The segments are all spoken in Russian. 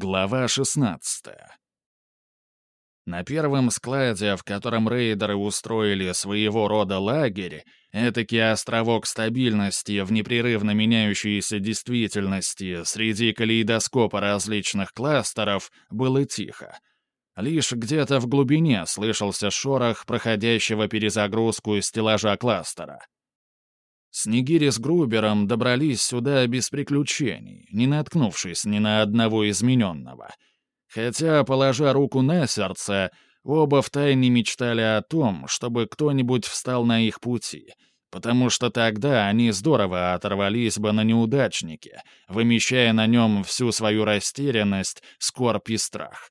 Глава 16 На первом складе, в котором рейдеры устроили своего рода лагерь, этакий островок стабильности в непрерывно меняющейся действительности среди калейдоскопа различных кластеров, было тихо. Лишь где-то в глубине слышался шорох проходящего перезагрузку стеллажа кластера. Снегири с Грубером добрались сюда без приключений, не наткнувшись ни на одного измененного. Хотя, положа руку на сердце, оба втайне мечтали о том, чтобы кто-нибудь встал на их пути, потому что тогда они здорово оторвались бы на неудачнике, вымещая на нем всю свою растерянность, скорбь и страх.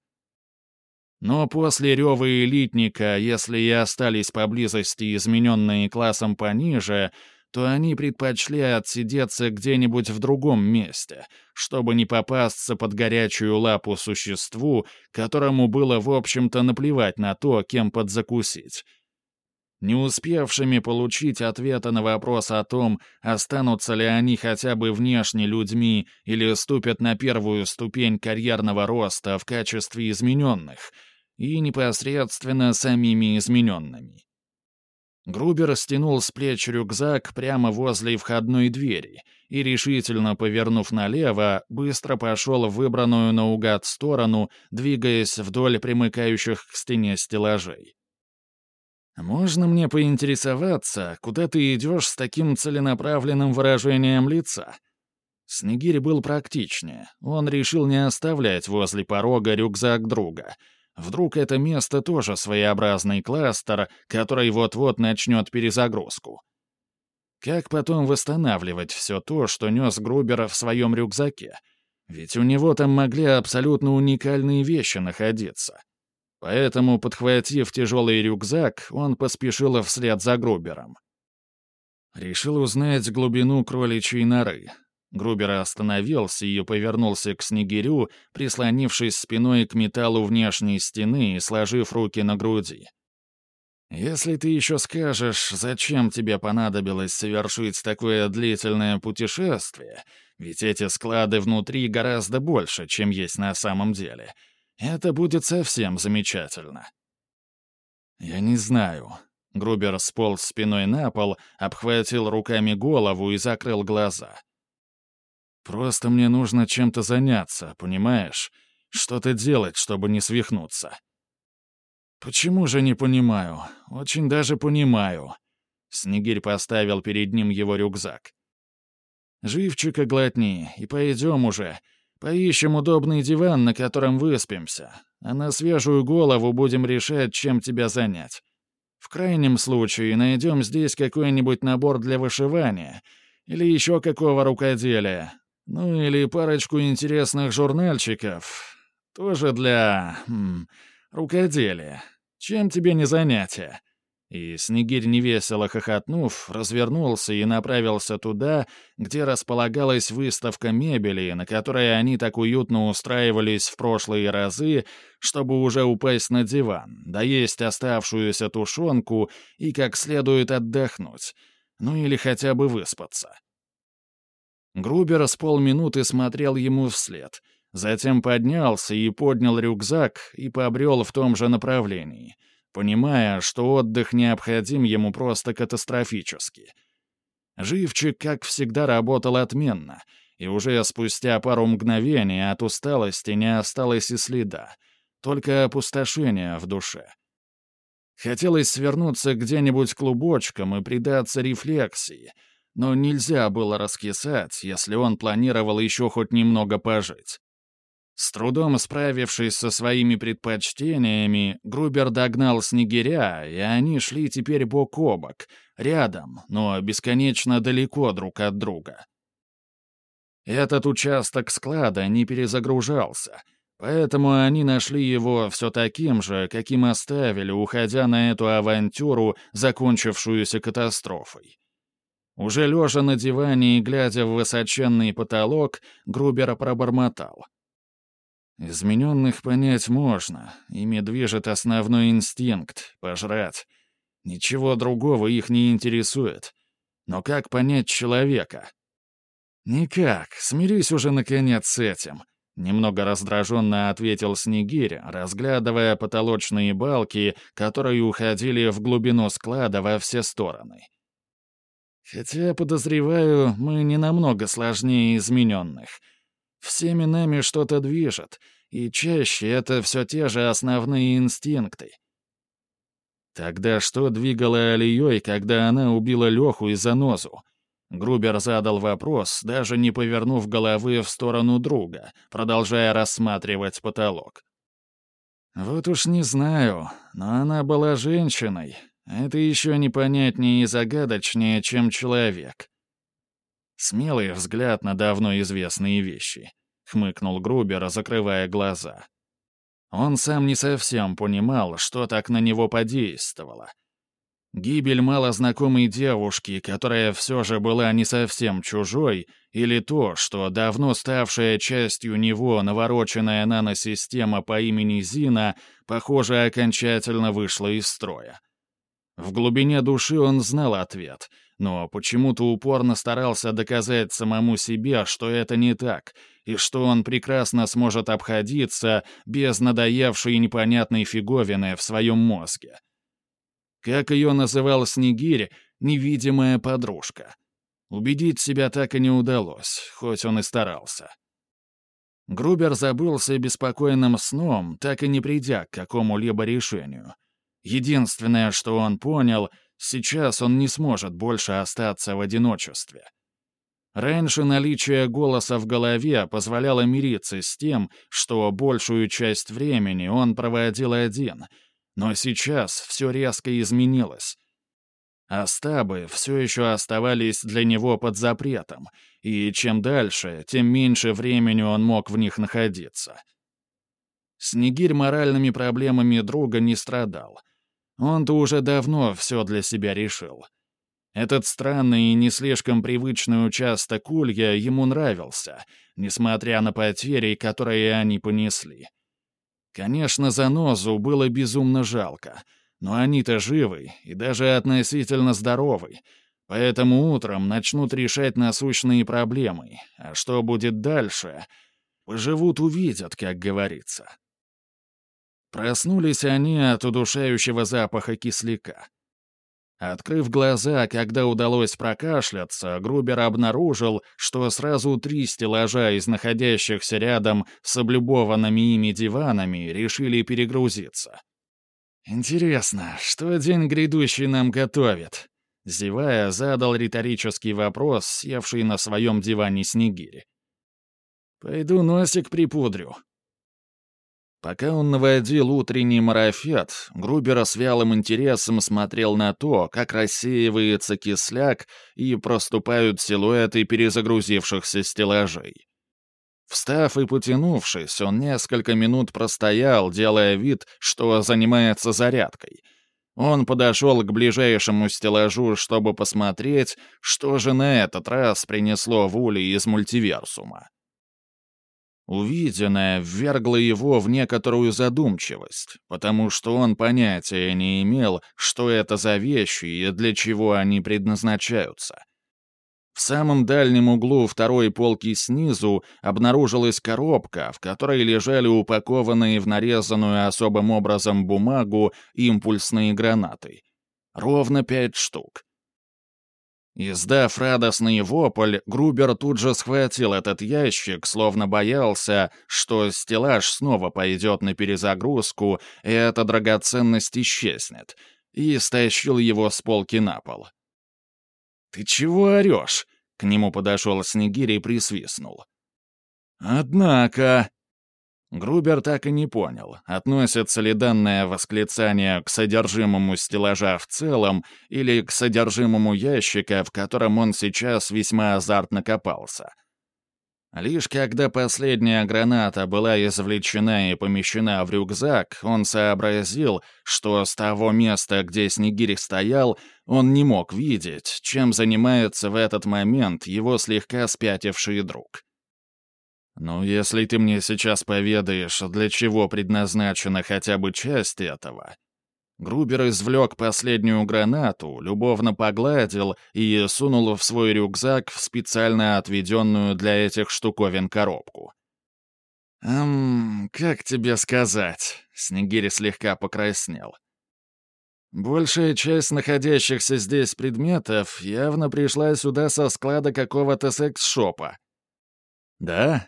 Но после рева элитника, если и остались поблизости измененные классом пониже, то они предпочли отсидеться где-нибудь в другом месте, чтобы не попасться под горячую лапу существу, которому было, в общем-то, наплевать на то, кем подзакусить. Не успевшими получить ответа на вопрос о том, останутся ли они хотя бы внешне людьми или ступят на первую ступень карьерного роста в качестве измененных — и непосредственно самими измененными. Грубер стянул с плеч рюкзак прямо возле входной двери и, решительно повернув налево, быстро пошел в выбранную наугад сторону, двигаясь вдоль примыкающих к стене стеллажей. «Можно мне поинтересоваться, куда ты идешь с таким целенаправленным выражением лица?» Снегирь был практичнее. Он решил не оставлять возле порога рюкзак друга — Вдруг это место тоже своеобразный кластер, который вот-вот начнет перезагрузку. Как потом восстанавливать все то, что нес Грубер в своем рюкзаке? Ведь у него там могли абсолютно уникальные вещи находиться. Поэтому, подхватив тяжелый рюкзак, он поспешил вслед за Грубером. Решил узнать глубину кроличьей норы. Грубер остановился и повернулся к снегирю, прислонившись спиной к металлу внешней стены и сложив руки на груди. «Если ты еще скажешь, зачем тебе понадобилось совершить такое длительное путешествие, ведь эти склады внутри гораздо больше, чем есть на самом деле, это будет совсем замечательно». «Я не знаю». Грубер сполз спиной на пол, обхватил руками голову и закрыл глаза. Просто мне нужно чем-то заняться, понимаешь? Что-то делать, чтобы не свихнуться. Почему же не понимаю? Очень даже понимаю. Снегирь поставил перед ним его рюкзак. Живчика глотни, и пойдем уже. Поищем удобный диван, на котором выспимся. А на свежую голову будем решать, чем тебя занять. В крайнем случае найдем здесь какой-нибудь набор для вышивания или еще какого рукоделия. Ну или парочку интересных журнальчиков. Тоже для... Хм, рукоделия. Чем тебе не занятие?» И Снегирь, невесело хохотнув, развернулся и направился туда, где располагалась выставка мебели, на которой они так уютно устраивались в прошлые разы, чтобы уже упасть на диван, доесть оставшуюся тушенку и как следует отдохнуть, ну или хотя бы выспаться. Грубер с полминуты смотрел ему вслед, затем поднялся и поднял рюкзак и побрел в том же направлении, понимая, что отдых необходим ему просто катастрофически. Живчик, как всегда, работал отменно, и уже спустя пару мгновений от усталости не осталось и следа, только опустошение в душе. Хотелось свернуться где-нибудь клубочком и предаться рефлексии — но нельзя было раскисать, если он планировал еще хоть немного пожить. С трудом справившись со своими предпочтениями, Грубер догнал снегиря, и они шли теперь бок о бок, рядом, но бесконечно далеко друг от друга. Этот участок склада не перезагружался, поэтому они нашли его все таким же, каким оставили, уходя на эту авантюру, закончившуюся катастрофой. Уже лежа на диване и глядя в высоченный потолок, Грубер пробормотал. «Измененных понять можно, ими движет основной инстинкт — пожрать. Ничего другого их не интересует. Но как понять человека?» «Никак, смирись уже наконец с этим», Немного раздраженно ответил Снегирь, разглядывая потолочные балки, которые уходили в глубину склада во все стороны. Хотя, подозреваю, мы не намного сложнее измененных. Всеми нами что-то движет, и чаще это все те же основные инстинкты. Тогда что двигало Алией, когда она убила Леху и Занозу? Грубер задал вопрос, даже не повернув головы в сторону друга, продолжая рассматривать потолок. «Вот уж не знаю, но она была женщиной. Это еще непонятнее и загадочнее, чем человек». «Смелый взгляд на давно известные вещи», — хмыкнул Грубер, закрывая глаза. Он сам не совсем понимал, что так на него подействовало — Гибель малознакомой девушки, которая все же была не совсем чужой, или то, что давно ставшая частью него навороченная наносистема по имени Зина, похоже, окончательно вышла из строя. В глубине души он знал ответ, но почему-то упорно старался доказать самому себе, что это не так, и что он прекрасно сможет обходиться без надоевшей непонятной фиговины в своем мозге. Как ее называл Снегирь, невидимая подружка. Убедить себя так и не удалось, хоть он и старался. Грубер забылся беспокойным сном, так и не придя к какому-либо решению. Единственное, что он понял, сейчас он не сможет больше остаться в одиночестве. Раньше наличие голоса в голове позволяло мириться с тем, что большую часть времени он проводил один — но сейчас все резко изменилось. А стабы все еще оставались для него под запретом, и чем дальше, тем меньше времени он мог в них находиться. Снегирь моральными проблемами друга не страдал. Он-то уже давно все для себя решил. Этот странный и не слишком привычный участок улья ему нравился, несмотря на потери, которые они понесли. Конечно, занозу было безумно жалко, но они-то живы и даже относительно здоровы, поэтому утром начнут решать насущные проблемы, а что будет дальше, поживут увидят, как говорится. Проснулись они от удушающего запаха кисляка. Открыв глаза, когда удалось прокашляться, Грубер обнаружил, что сразу три стеллажа из находящихся рядом с облюбованными ими диванами решили перегрузиться. «Интересно, что день грядущий нам готовит?» Зевая, задал риторический вопрос, севший на своем диване Снегири. «Пойду носик припудрю», Пока он наводил утренний марафет, Грубера с вялым интересом смотрел на то, как рассеивается кисляк и проступают силуэты перезагрузившихся стеллажей. Встав и потянувшись, он несколько минут простоял, делая вид, что занимается зарядкой. Он подошел к ближайшему стеллажу, чтобы посмотреть, что же на этот раз принесло в Ули из мультиверсума. Увиденное ввергло его в некоторую задумчивость, потому что он понятия не имел, что это за вещи и для чего они предназначаются. В самом дальнем углу второй полки снизу обнаружилась коробка, в которой лежали упакованные в нарезанную особым образом бумагу импульсные гранаты. Ровно пять штук. Издав радостный вопль, Грубер тут же схватил этот ящик, словно боялся, что стеллаж снова пойдет на перезагрузку, и эта драгоценность исчезнет, и стащил его с полки на пол. «Ты чего орешь?» — к нему подошел Снегирь и присвистнул. «Однако...» Грубер так и не понял, относится ли данное восклицание к содержимому стеллажа в целом или к содержимому ящика, в котором он сейчас весьма азартно копался. Лишь когда последняя граната была извлечена и помещена в рюкзак, он сообразил, что с того места, где Снегирь стоял, он не мог видеть, чем занимается в этот момент его слегка спятивший друг. «Ну, если ты мне сейчас поведаешь, для чего предназначена хотя бы часть этого...» Грубер извлек последнюю гранату, любовно погладил и сунул в свой рюкзак в специально отведенную для этих штуковин коробку. «Эм, как тебе сказать?» — Снегирь слегка покраснел. «Большая часть находящихся здесь предметов явно пришла сюда со склада какого-то секс-шопа». «Да?»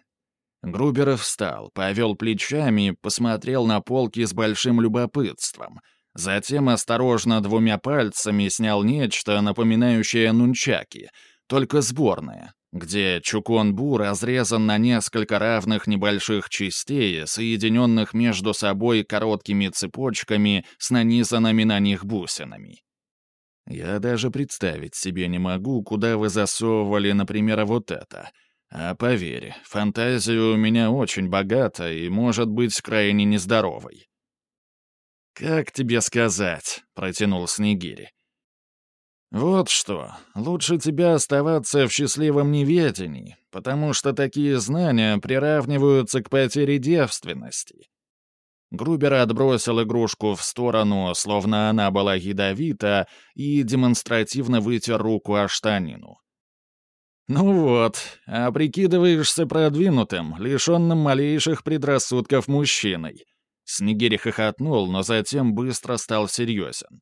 Груберов встал, повел плечами, посмотрел на полки с большим любопытством. Затем осторожно двумя пальцами снял нечто, напоминающее нунчаки, только сборное, где Чукон-Бу разрезан на несколько равных небольших частей, соединенных между собой короткими цепочками с нанизанными на них бусинами. Я даже представить себе не могу, куда вы засовывали, например, вот это. А поверь, фантазия у меня очень богата и может быть крайне нездоровой. «Как тебе сказать?» — протянул Снегири. «Вот что, лучше тебе оставаться в счастливом неведении, потому что такие знания приравниваются к потере девственности». Грубер отбросил игрушку в сторону, словно она была ядовита, и демонстративно вытер руку о штанину. «Ну вот, а прикидываешься продвинутым, лишенным малейших предрассудков мужчиной». Снегирь хохотнул, но затем быстро стал серьезен.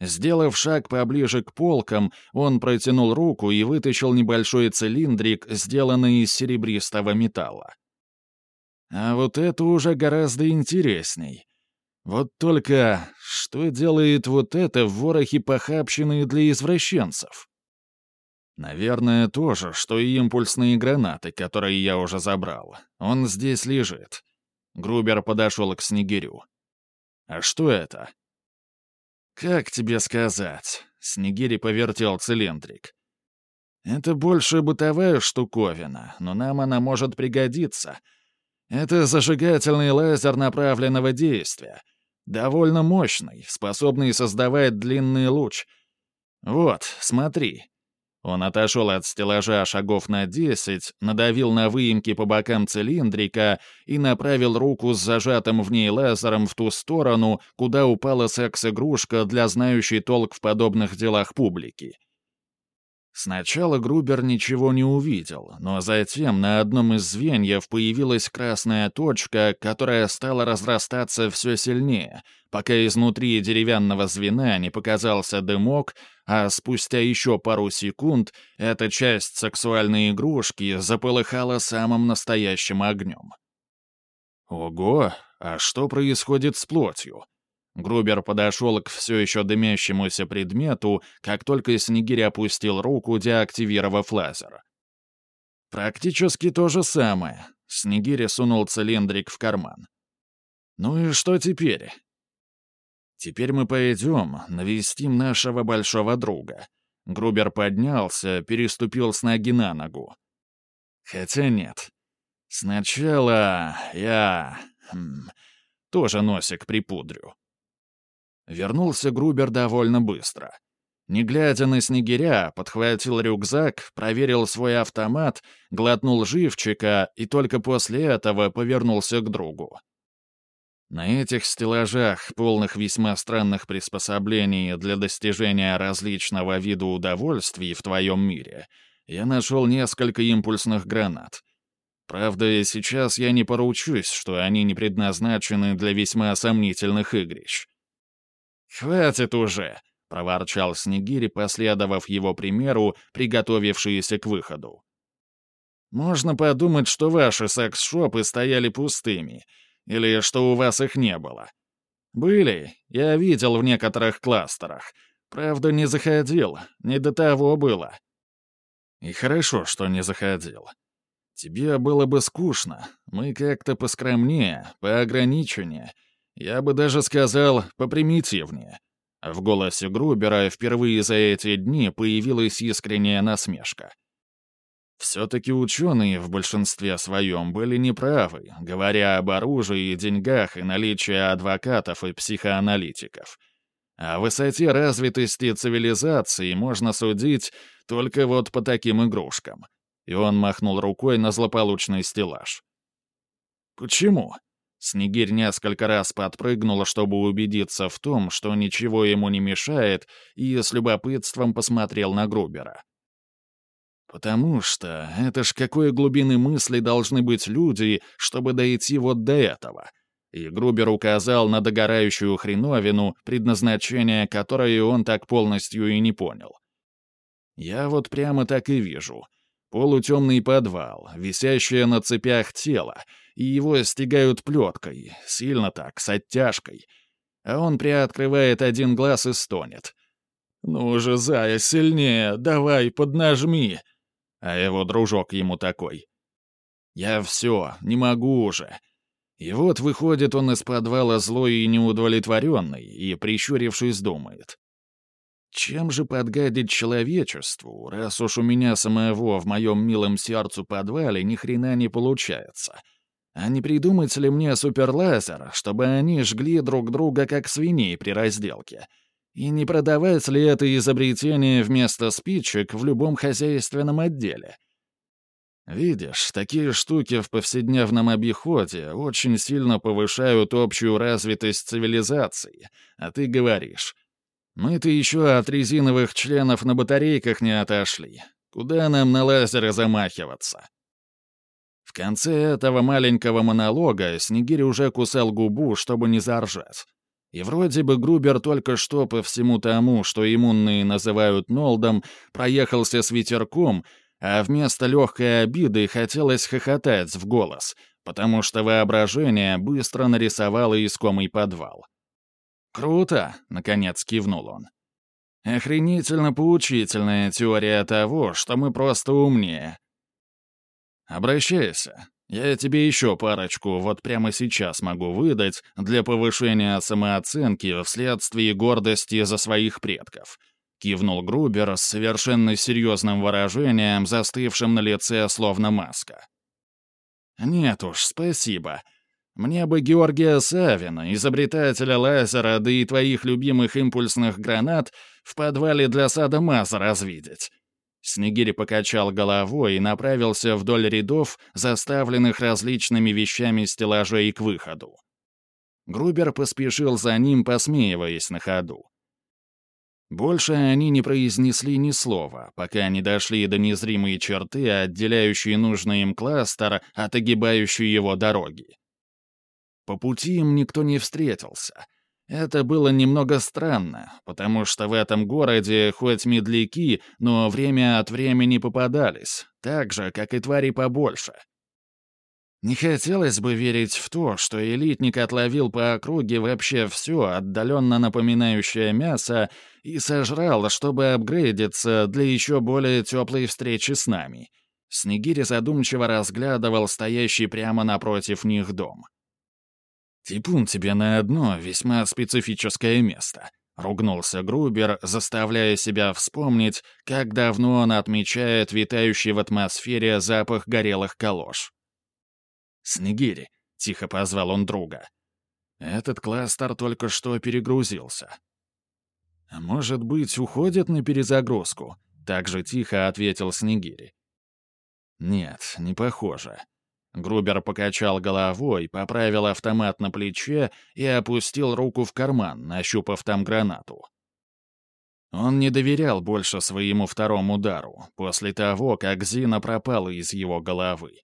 Сделав шаг поближе к полкам, он протянул руку и вытащил небольшой цилиндрик, сделанный из серебристого металла. А вот это уже гораздо интересней. Вот только что делает вот это в ворохе похабщины для извращенцев? Наверное, то же, что и импульсные гранаты, которые я уже забрал. Он здесь лежит. Грубер подошел к Снегирю. «А что это?» «Как тебе сказать?» — Снегири повертел цилиндрик. «Это больше бытовая штуковина, но нам она может пригодиться. Это зажигательный лазер направленного действия. Довольно мощный, способный создавать длинный луч. Вот, смотри». Он отошел от стеллажа шагов на десять, надавил на выемки по бокам цилиндрика и направил руку с зажатым в ней лазером в ту сторону, куда упала секс-игрушка для знающей толк в подобных делах публики. Сначала Грубер ничего не увидел, но затем на одном из звеньев появилась красная точка, которая стала разрастаться все сильнее, пока изнутри деревянного звена не показался дымок, а спустя еще пару секунд эта часть сексуальной игрушки заполыхала самым настоящим огнем. Ого, а что происходит с плотью? Грубер подошел к все еще дымящемуся предмету, как только Снегирь опустил руку, деактивировав лазер. Практически то же самое. Снегирь сунул цилиндрик в карман. «Ну и что теперь?» «Теперь мы пойдем, навестим нашего большого друга». Грубер поднялся, переступил с ноги на ногу. «Хотя нет. Сначала я... Хм, тоже носик припудрю». Вернулся Грубер довольно быстро. Не глядя на снегиря, подхватил рюкзак, проверил свой автомат, глотнул живчика и только после этого повернулся к другу. На этих стеллажах, полных весьма странных приспособлений для достижения различного вида удовольствий в твоем мире, я нашел несколько импульсных гранат. Правда, сейчас я не поручусь, что они не предназначены для весьма сомнительных игрищ. «Хватит уже!» — проворчал Снегири, последовав его примеру, приготовившиеся к выходу. «Можно подумать, что ваши секс-шопы стояли пустыми, или что у вас их не было. Были, я видел в некоторых кластерах. Правда, не заходил, не до того было». «И хорошо, что не заходил. Тебе было бы скучно, мы как-то поскромнее, поограниченнее». Я бы даже сказал, попримитивнее. В голосе Грубера впервые за эти дни появилась искренняя насмешка. Все-таки ученые в большинстве своем были неправы, говоря об оружии, деньгах и наличии адвокатов и психоаналитиков. О высоте развитости цивилизации можно судить только вот по таким игрушкам. И он махнул рукой на злополучный стеллаж. «Почему?» Снегирь несколько раз подпрыгнул, чтобы убедиться в том, что ничего ему не мешает, и с любопытством посмотрел на Грубера. Потому что это ж какой глубины мысли должны быть люди, чтобы дойти вот до этого. И Грубер указал на догорающую хреновину, предназначение которой он так полностью и не понял. Я вот прямо так и вижу. Полутемный подвал, висящее на цепях тело, и его стегают плеткой, сильно так, с оттяжкой. А он приоткрывает один глаз и стонет. «Ну же, зая, сильнее, давай, поднажми!» А его дружок ему такой. «Я все, не могу уже». И вот выходит он из подвала злой и неудовлетворенный, и, прищурившись, думает. Чем же подгадить человечеству, раз уж у меня самого в моем милом сердцу подвале ни хрена не получается? А не придумать ли мне суперлазер, чтобы они жгли друг друга как свиней при разделке?» И не продавать ли это изобретение вместо спичек в любом хозяйственном отделе? Видишь, такие штуки в повседневном обиходе очень сильно повышают общую развитость цивилизации, а ты говоришь, мы-то еще от резиновых членов на батарейках не отошли. Куда нам на лазеры замахиваться? В конце этого маленького монолога Снегирь уже кусал губу, чтобы не заржать. И вроде бы Грубер только что по всему тому, что иммунные называют Нолдом, проехался с ветерком, а вместо легкой обиды хотелось хохотать в голос, потому что воображение быстро нарисовало искомый подвал. «Круто!» — наконец кивнул он. «Охренительно поучительная теория того, что мы просто умнее». «Обращайся. Я тебе еще парочку вот прямо сейчас могу выдать для повышения самооценки вследствие гордости за своих предков», — кивнул Грубер с совершенно серьезным выражением, застывшим на лице словно маска. «Нет уж, спасибо. Мне бы Георгия Савина, изобретателя лазера, да и твоих любимых импульсных гранат в подвале для сада Маза развидеть. Снегирь покачал головой и направился вдоль рядов, заставленных различными вещами стеллажей к выходу. Грубер поспешил за ним, посмеиваясь на ходу. Больше они не произнесли ни слова, пока не дошли до незримой черты, отделяющей нужный им кластер от огибающей его дороги. По пути им никто не встретился — это было немного странно, потому что в этом городе хоть медляки, но время от времени попадались, так же, как и твари побольше. Не хотелось бы верить в то, что элитник отловил по округе вообще все, отдаленно напоминающее мясо, и сожрал, чтобы апгрейдиться для еще более теплой встречи с нами. Снегири задумчиво разглядывал стоящий прямо напротив них дом. «Типун тебе на одно весьма специфическое место», — ругнулся Грубер, заставляя себя вспомнить, как давно он отмечает витающий в атмосфере запах горелых калош. «Снегири», — тихо позвал он друга. «Этот кластер только что перегрузился». «А может быть, уходит на перезагрузку?» — так же тихо ответил Снегири. «Нет, не похоже. Грубер покачал головой, поправил автомат на плече и опустил руку в карман, нащупав там гранату. Он не доверял больше своему второму удару, после того, как Зина пропала из его головы.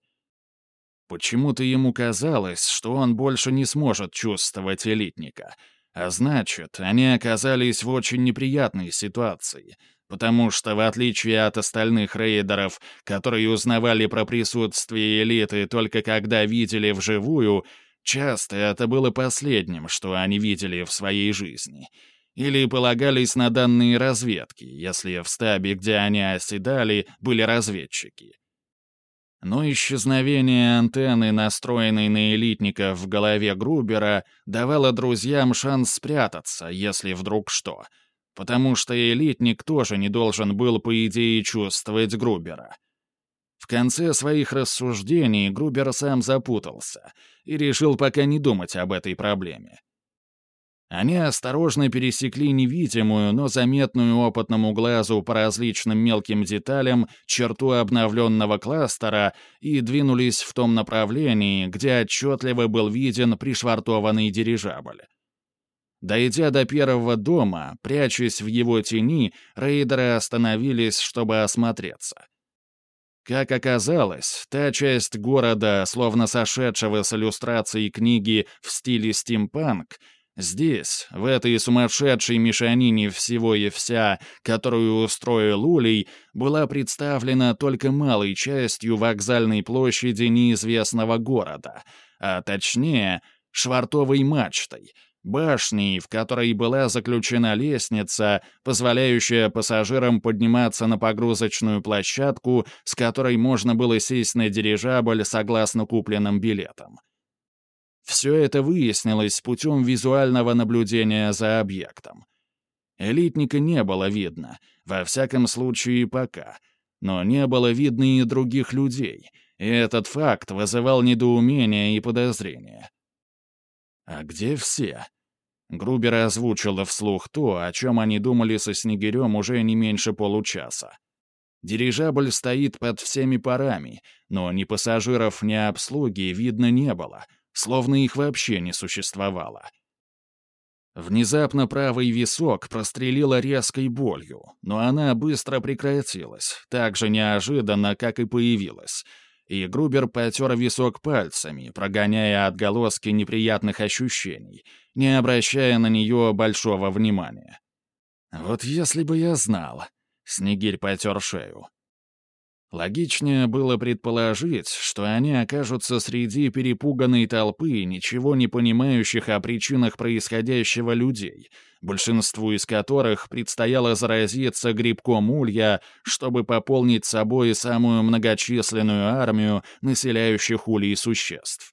Почему-то ему казалось, что он больше не сможет чувствовать элитника, а значит, они оказались в очень неприятной ситуации — потому что, в отличие от остальных рейдеров, которые узнавали про присутствие элиты только когда видели вживую, часто это было последним, что они видели в своей жизни. Или полагались на данные разведки, если в стабе, где они оседали, были разведчики. Но исчезновение антенны, настроенной на элитника в голове Грубера, давало друзьям шанс спрятаться, если вдруг что — потому что элитник тоже не должен был, по идее, чувствовать Грубера. В конце своих рассуждений Грубер сам запутался и решил пока не думать об этой проблеме. Они осторожно пересекли невидимую, но заметную опытному глазу по различным мелким деталям черту обновленного кластера и двинулись в том направлении, где отчетливо был виден пришвартованный дирижабль. Дойдя до первого дома, прячась в его тени, рейдеры остановились, чтобы осмотреться. Как оказалось, та часть города, словно сошедшего с иллюстрацией книги в стиле стимпанк, здесь, в этой сумасшедшей мешанине всего и вся, которую устроил Улей, была представлена только малой частью вокзальной площади неизвестного города, а точнее, швартовой мачтой — башней, в которой была заключена лестница, позволяющая пассажирам подниматься на погрузочную площадку, с которой можно было сесть на дирижабль согласно купленным билетам. Все это выяснилось путем визуального наблюдения за объектом. Элитника не было видно, во всяком случае пока, но не было видно и других людей, и этот факт вызывал недоумение и подозрение. «А где все?» Грубер озвучила вслух то, о чем они думали со Снегирем уже не меньше получаса. Дирижабль стоит под всеми парами, но ни пассажиров, ни обслуги видно не было, словно их вообще не существовало. Внезапно правый висок прострелила резкой болью, но она быстро прекратилась, так же неожиданно, как и появилась — и Грубер потер висок пальцами, прогоняя отголоски неприятных ощущений, не обращая на нее большого внимания. «Вот если бы я знал...» — Снегирь потер шею. Логичнее было предположить, что они окажутся среди перепуганной толпы, ничего не понимающих о причинах происходящего людей, большинству из которых предстояло заразиться грибком улья, чтобы пополнить собой самую многочисленную армию населяющих улей существ.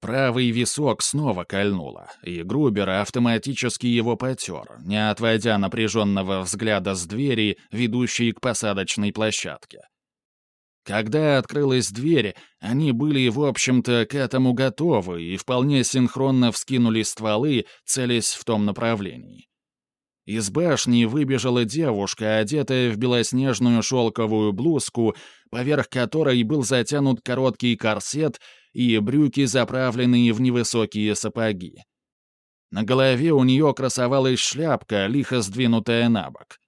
Правый висок снова кольнуло, и Грубер автоматически его потер, не отводя напряженного взгляда с двери, ведущей к посадочной площадке. Когда открылась дверь, они были, в общем-то, к этому готовы и вполне синхронно вскинули стволы, целясь в том направлении. Из башни выбежала девушка, одетая в белоснежную шелковую блузку, поверх которой был затянут короткий корсет — и брюки, заправленные в невысокие сапоги. На голове у нее красовалась шляпка, лихо сдвинутая на бок.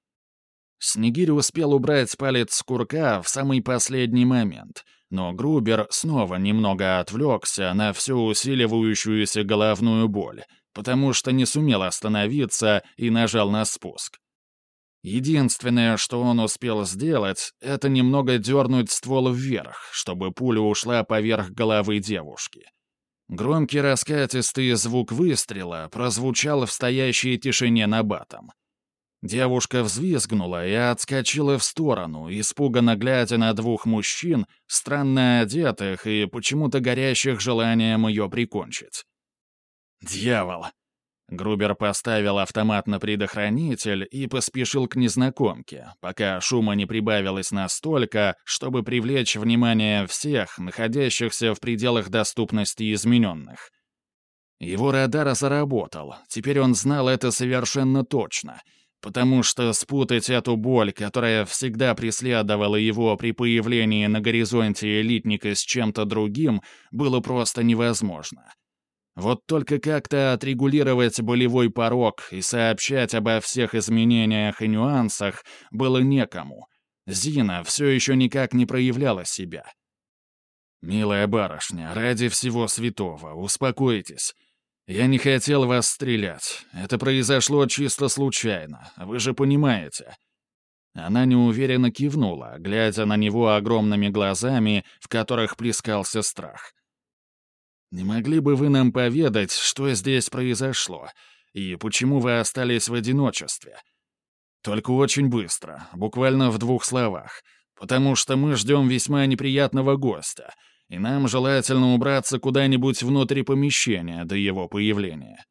Снегирь успел убрать палец с курка в самый последний момент, но Грубер снова немного отвлекся на всю усиливающуюся головную боль, потому что не сумел остановиться и нажал на спуск. Единственное, что он успел сделать, это немного дернуть ствол вверх, чтобы пуля ушла поверх головы девушки. Громкий раскатистый звук выстрела прозвучал в стоящей тишине на батом. Девушка взвизгнула и отскочила в сторону, испуганно глядя на двух мужчин, странно одетых и почему-то горящих желанием ее прикончить. «Дьявол!» Грубер поставил автомат на предохранитель и поспешил к незнакомке, пока шума не прибавилось настолько, чтобы привлечь внимание всех, находящихся в пределах доступности измененных. Его радар заработал, теперь он знал это совершенно точно, потому что спутать эту боль, которая всегда преследовала его при появлении на горизонте элитника с чем-то другим, было просто невозможно. Вот только как-то отрегулировать болевой порог и сообщать обо всех изменениях и нюансах было некому. Зина все еще никак не проявляла себя. «Милая барышня, ради всего святого, успокойтесь. Я не хотел вас стрелять. Это произошло чисто случайно, вы же понимаете». Она неуверенно кивнула, глядя на него огромными глазами, в которых плескался страх. Не могли бы вы нам поведать, что здесь произошло, и почему вы остались в одиночестве? Только очень быстро, буквально в двух словах, потому что мы ждем весьма неприятного гостя, и нам желательно убраться куда-нибудь внутри помещения до его появления».